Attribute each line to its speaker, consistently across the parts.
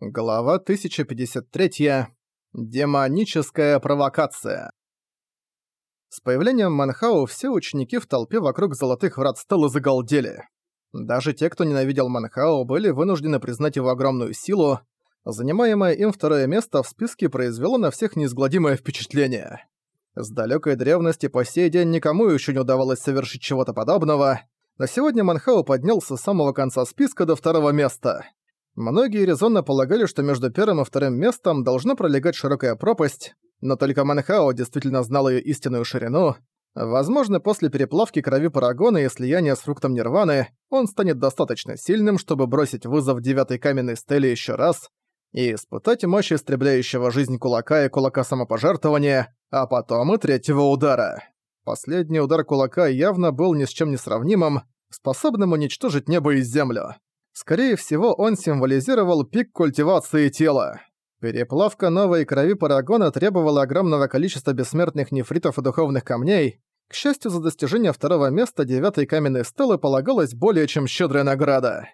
Speaker 1: Глава 1053. Демоническая провокация. С появлением Манхау все ученики в толпе вокруг Золотых Врат Стеллы загалдели. Даже те, кто ненавидел Манхау, были вынуждены признать его огромную силу. Занимаемое им второе место в списке произвело на всех неизгладимое впечатление. С далекой древности по сей день никому еще не удавалось совершить чего-то подобного, но сегодня Манхау поднялся с самого конца списка до второго места — Многие резонно полагали, что между первым и вторым местом должна пролегать широкая пропасть, но только Манхао действительно знал ее истинную ширину. Возможно, после переплавки крови Парагона и слияния с фруктом Нирваны он станет достаточно сильным, чтобы бросить вызов девятой каменной стеле еще раз и испытать мощь истребляющего жизнь кулака и кулака самопожертвования, а потом и третьего удара. Последний удар кулака явно был ни с чем не сравнимым, способным уничтожить небо и землю. Скорее всего, он символизировал пик культивации тела. Переплавка новой крови Парагона требовала огромного количества бессмертных нефритов и духовных камней. К счастью, за достижение второго места девятой каменной стелы полагалась более чем щедрая награда.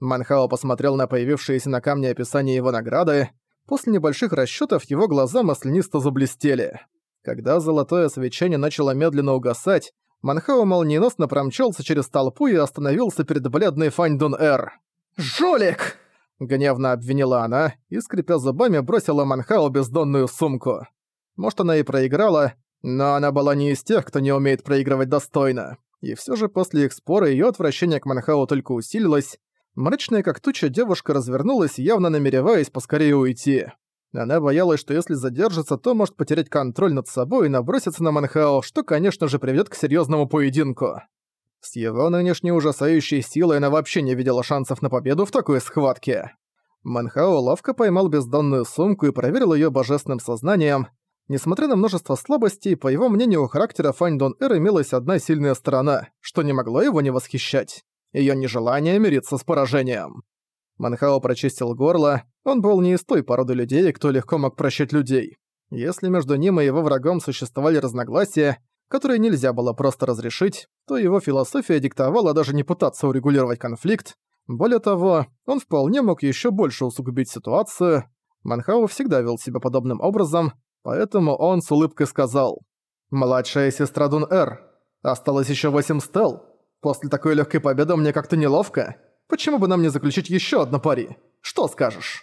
Speaker 1: Манхао посмотрел на появившиеся на камне описание его награды. После небольших расчётов его глаза маслянисто заблестели. Когда золотое свечение начало медленно угасать, Манхао молниеносно промчался через толпу и остановился перед бледной Фань Дун Эр. «Жулик!» — гневно обвинила она и, скрипя зубами, бросила Манхао бездонную сумку. Может, она и проиграла, но она была не из тех, кто не умеет проигрывать достойно. И все же после их спора её отвращение к Манхао только усилилось. Мрачная как туча девушка развернулась, явно намереваясь поскорее уйти. Она боялась, что если задержится, то может потерять контроль над собой и наброситься на Манхао, что, конечно же, приведёт к серьёзному поединку. С его нынешней ужасающей силой она вообще не видела шансов на победу в такой схватке. Манхао ловко поймал бездонную сумку и проверил её божественным сознанием. Несмотря на множество слабостей, по его мнению, у характера Фань Дон Эр имелась одна сильная сторона, что не могло его не восхищать. Её нежелание мириться с поражением. Манхао прочистил горло, он был не из той породы людей, кто легко мог прощать людей. Если между ним и его врагом существовали разногласия, которые нельзя было просто разрешить, то его философия диктовала даже не пытаться урегулировать конфликт. Более того, он вполне мог еще больше усугубить ситуацию. Манхау всегда вел себя подобным образом, поэтому он с улыбкой сказал «Младшая сестра Дун Эр, осталось еще восемь стел. После такой легкой победы мне как-то неловко. Почему бы нам не заключить еще одну пари? Что скажешь?»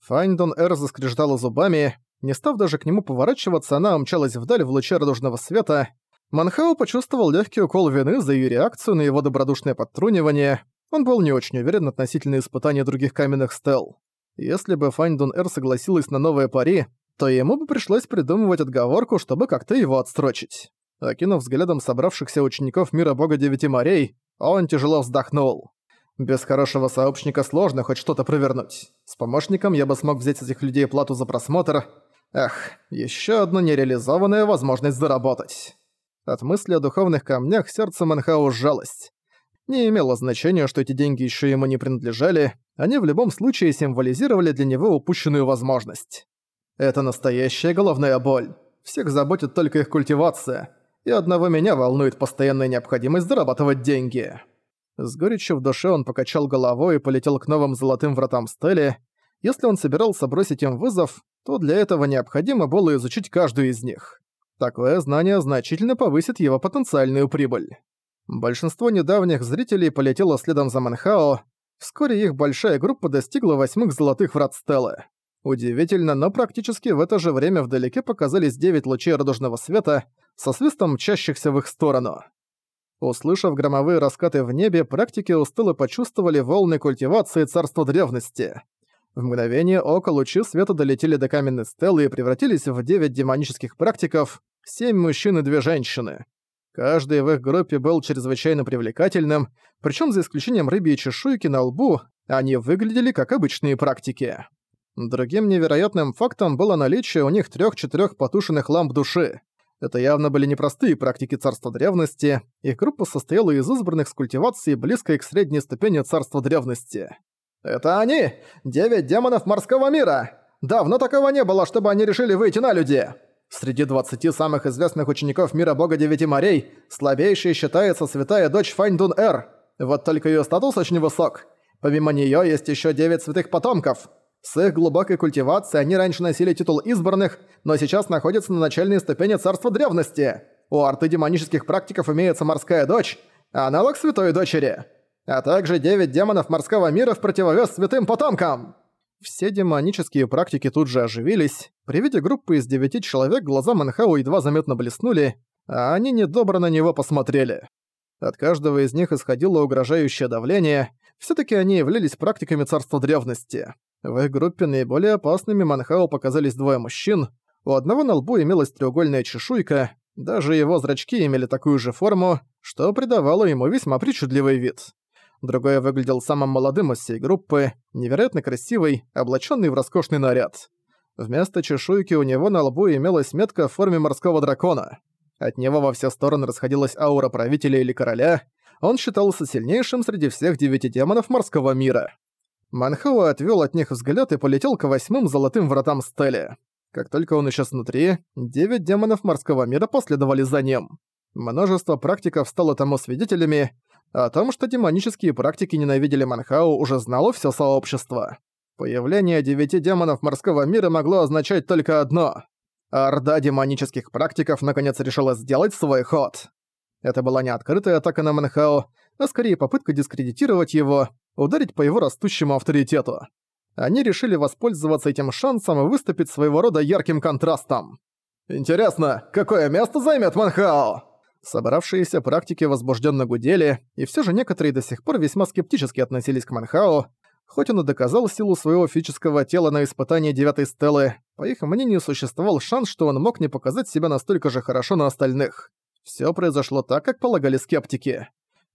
Speaker 1: Фань Дун Эр заскрежетала зубами. Не став даже к нему поворачиваться, она умчалась вдаль в луче радужного света, Манхао почувствовал легкий укол вины за ее реакцию на его добродушное подтрунивание. Он был не очень уверен относительно испытания других каменных стел. Если бы Фань Дун Эр согласилась на новые пари, то ему бы пришлось придумывать отговорку, чтобы как-то его отстрочить. Окинув взглядом собравшихся учеников мира бога девяти морей, он тяжело вздохнул. Без хорошего сообщника сложно хоть что-то провернуть. С помощником я бы смог взять с этих людей плату за просмотр. Эх, еще одна нереализованная возможность заработать. От мысли о духовных камнях сердце Манхао сжалось. Не имело значения, что эти деньги еще ему не принадлежали, они в любом случае символизировали для него упущенную возможность. Это настоящая головная боль. Всех заботит только их культивация, и одного меня волнует постоянная необходимость зарабатывать деньги. С горечью в душе он покачал головой и полетел к новым золотым вратам Стели. Если он собирался бросить им вызов, то для этого необходимо было изучить каждую из них. Такое знание значительно повысит его потенциальную прибыль. Большинство недавних зрителей полетело следом за Манхао. Вскоре их большая группа достигла восьмых золотых врат Стеллы. Удивительно, но практически в это же время вдалеке показались девять лучей радужного света со свистом мчащихся в их сторону. Услышав громовые раскаты в небе, практики у Стеллы почувствовали волны культивации царства древности. В мгновение ока лучи света долетели до каменной стелы и превратились в девять демонических практиков, семь мужчин и две женщины. Каждый в их группе был чрезвычайно привлекательным, причем за исключением рыбьей чешуйки на лбу, они выглядели как обычные практики. Другим невероятным фактом было наличие у них трех-четырех потушенных ламп души. Это явно были непростые практики царства древности, их группа состояла из избранных с культивацией близкой к средней ступени царства древности. «Это они! Девять демонов морского мира! Давно такого не было, чтобы они решили выйти на людей!» Среди 20 самых известных учеников мира бога Девяти морей слабейшей считается святая дочь Фаньдун Эр. Вот только ее статус очень высок. Помимо нее есть еще девять святых потомков. С их глубокой культивацией они раньше носили титул избранных, но сейчас находятся на начальной ступени царства древности. У арты демонических практиков имеется морская дочь, аналог святой дочери, а также девять демонов морского мира в противовес святым потомкам. Все демонические практики тут же оживились. При виде группы из девяти человек глаза Манхау едва заметно блеснули, а они недобро на него посмотрели. От каждого из них исходило угрожающее давление, все таки они являлись практиками царства древности. В их группе наиболее опасными Манхау показались двое мужчин. У одного на лбу имелась треугольная чешуйка, даже его зрачки имели такую же форму, что придавало ему весьма причудливый вид. Другой выглядел самым молодым из всей группы, невероятно красивый, облаченный в роскошный наряд. Вместо чешуйки у него на лбу имелась метка в форме морского дракона. От него во все стороны расходилась аура правителя или короля. Он считался сильнейшим среди всех девяти демонов морского мира. Манхауа отвел от них взгляд и полетел к восьмым золотым вратам Стелли. Как только он исчез внутри, девять демонов морского мира последовали за ним. Множество практиков стало тому свидетелями, о том, что демонические практики ненавидели Манхау, уже знало все сообщество. Появление девяти демонов морского мира могло означать только одно. Орда демонических практиков наконец решила сделать свой ход. Это была не открытая атака на Манхау, а скорее попытка дискредитировать его, ударить по его растущему авторитету. Они решили воспользоваться этим шансом и выступить своего рода ярким контрастом. «Интересно, какое место займет Манхао?» Собравшиеся практики возбужденно гудели, и все же некоторые до сих пор весьма скептически относились к Манхао, хоть он и доказал силу своего физического тела на испытании девятой стелы, по их мнению существовал шанс, что он мог не показать себя настолько же хорошо на остальных. Все произошло так, как полагали скептики.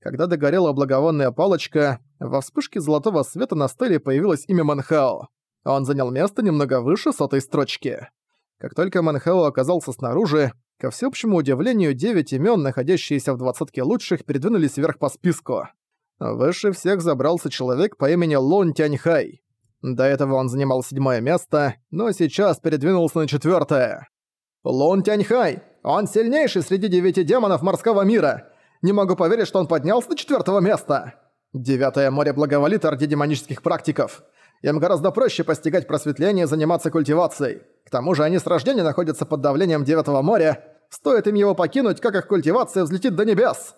Speaker 1: Когда догорела благовонная палочка, во вспышке золотого света на стеле появилось имя Манхао. Он занял место немного выше сотой строчки. Как только Манхао оказался снаружи, Ко всеобщему удивлению, девять имен, находящиеся в двадцатке лучших, передвинулись вверх по списку. Выше всех забрался человек по имени Лун Тяньхай. До этого он занимал седьмое место, но сейчас передвинулся на четвертое. Лун Тяньхай! Он сильнейший среди девяти демонов морского мира! Не могу поверить, что он поднялся до четвертого места! Девятое море благоволит орде демонических практиков. Им гораздо проще постигать просветление и заниматься культивацией. К тому же они с рождения находятся под давлением Девятого моря. Стоит им его покинуть, как их культивация взлетит до небес.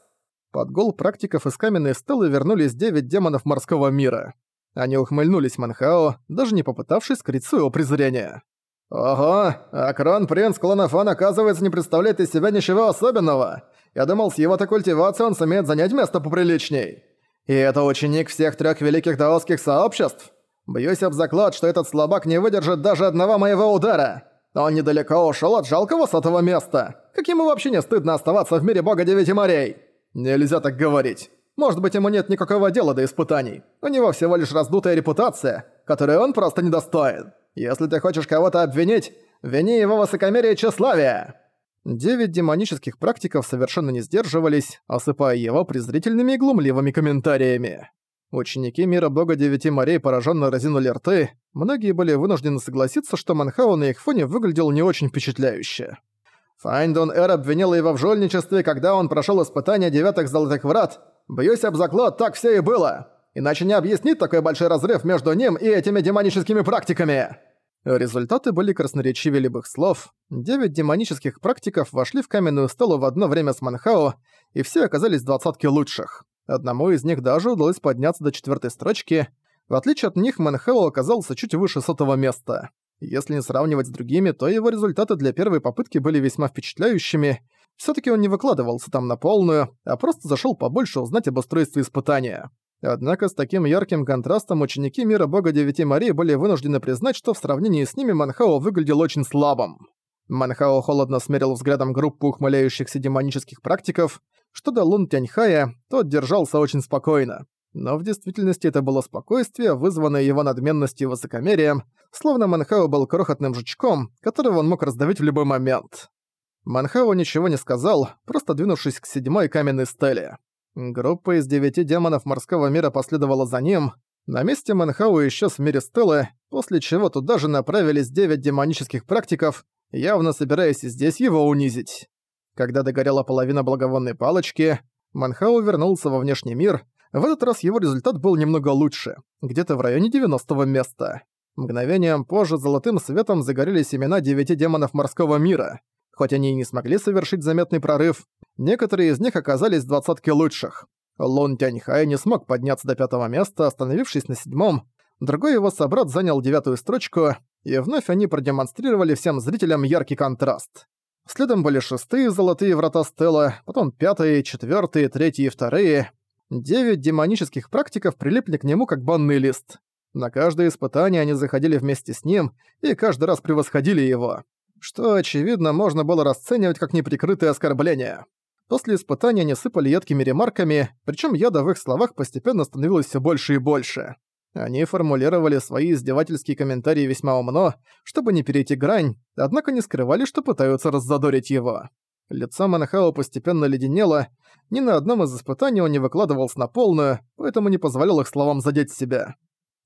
Speaker 1: Под гол практиков из каменной стелы вернулись девять демонов морского мира. Они ухмыльнулись Манхао, даже не попытавшись скрыть своего презрения. «Ого, а крон-принц Клонофан, оказывается, не представляет из себя ничего особенного. Я думал, с его-то культивацией он сумеет занять место поприличней. И это ученик всех трех великих даосских сообществ. Бьюсь об заклад, что этот слабак не выдержит даже одного моего удара. Он недалеко ушел от жалкого сотого места. Как ему вообще не стыдно оставаться в мире бога девяти морей? Нельзя так говорить. Может быть, ему нет никакого дела до испытаний. У него всего лишь раздутая репутация, которой он просто недостоин. Если ты хочешь кого-то обвинить, вини его высокомерие и тщеславие. Девять демонических практиков совершенно не сдерживались, осыпая его презрительными и глумливыми комментариями. Ученики мира бога девяти морей пораженно разинули рты, многие были вынуждены согласиться, что Манхау на их фоне выглядел не очень впечатляюще. Файндон Эр обвинила его в жульничестве, когда он прошел испытание девятых золотых врат. Бьюсь об заклад, так все и было. Иначе не объяснит такой большой разрыв между ним и этими демоническими практиками. Результаты были красноречивее любых слов. Девять демонических практиков вошли в каменную стелу в одно время с Манхао, и все оказались двадцатки лучших. Одному из них даже удалось подняться до четвертой строчки. В отличие от них, Манхао оказался чуть выше сотого места. Если не сравнивать с другими, то его результаты для первой попытки были весьма впечатляющими. все таки он не выкладывался там на полную, а просто зашел побольше узнать об устройстве испытания. Однако с таким ярким контрастом ученики мира бога Девяти Марии были вынуждены признать, что в сравнении с ними Манхао выглядел очень слабым. Манхао холодно смерил взглядом группу ухмыляющихся демонических практиков, что до Лун Тяньхая, тот держался очень спокойно. Но в действительности это было спокойствие, вызванное его надменностью и высокомерием, словно Манхао был крохотным жучком, которого он мог раздавить в любой момент. Манхао ничего не сказал, просто двинувшись к седьмой каменной стеле. Группа из девяти демонов морского мира последовала за ним. На месте Манхао исчез в мире стелы, после чего туда же направились девять демонических практиков, явно собираясь здесь его унизить. Когда догорела половина благовонной палочки, Манхау вернулся во внешний мир. В этот раз его результат был немного лучше, где-то в районе 90-го места. Мгновением позже золотым светом загорелись имена девяти демонов морского мира. Хоть они и не смогли совершить заметный прорыв, некоторые из них оказались в двадцатке лучших. Лун Тяньхай не смог подняться до пятого места, остановившись на седьмом. Другой его собрат занял девятую строчку, и вновь они продемонстрировали всем зрителям яркий контраст. Следом были шестые золотые врата Стелла, потом пятые, четвертые, третьи и вторые. Девять демонических практиков прилипли к нему как банный лист. На каждое испытание они заходили вместе с ним и каждый раз превосходили его. Что, очевидно, можно было расценивать как неприкрытое оскорбление. После испытания они сыпали едкими ремарками, причем яда в их словах постепенно становилось все больше и больше. Они формулировали свои издевательские комментарии весьма умно, чтобы не перейти грань, однако не скрывали, что пытаются раззадорить его. Лицо Манхао постепенно леденело, ни на одном из испытаний он не выкладывался на полную, поэтому не позволял их словам задеть себя.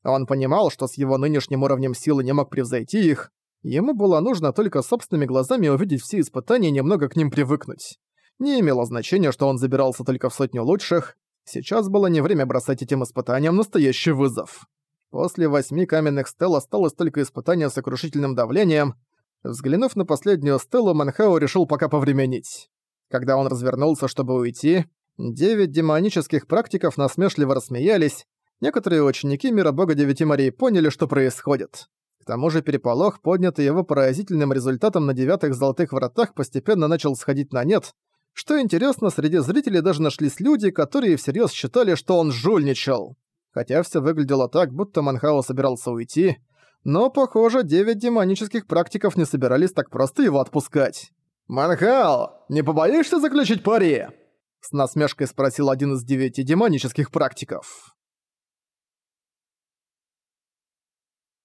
Speaker 1: Он понимал, что с его нынешним уровнем силы не мог превзойти их, ему было нужно только собственными глазами увидеть все испытания и немного к ним привыкнуть. Не имело значения, что он забирался только в сотню лучших, сейчас было не время бросать этим испытаниям настоящий вызов. После восьми каменных стел осталось только испытание с сокрушительным давлением. Взглянув на последнюю стелу, Манхао решил пока повременить. Когда он развернулся, чтобы уйти, девять демонических практиков насмешливо рассмеялись, Некоторые ученики Мира Бога Девяти Морей поняли, что происходит. К тому же переполох, поднятый его поразительным результатом на девятых золотых вратах, постепенно начал сходить на нет. Что интересно, среди зрителей даже нашлись люди, которые всерьез считали, что он жульничал. Хотя все выглядело так, будто Манхао собирался уйти, но, похоже, девять демонических практиков не собирались так просто его отпускать. «Манхао, не побоишься заключить пари?» С насмешкой спросил один из девяти демонических практиков.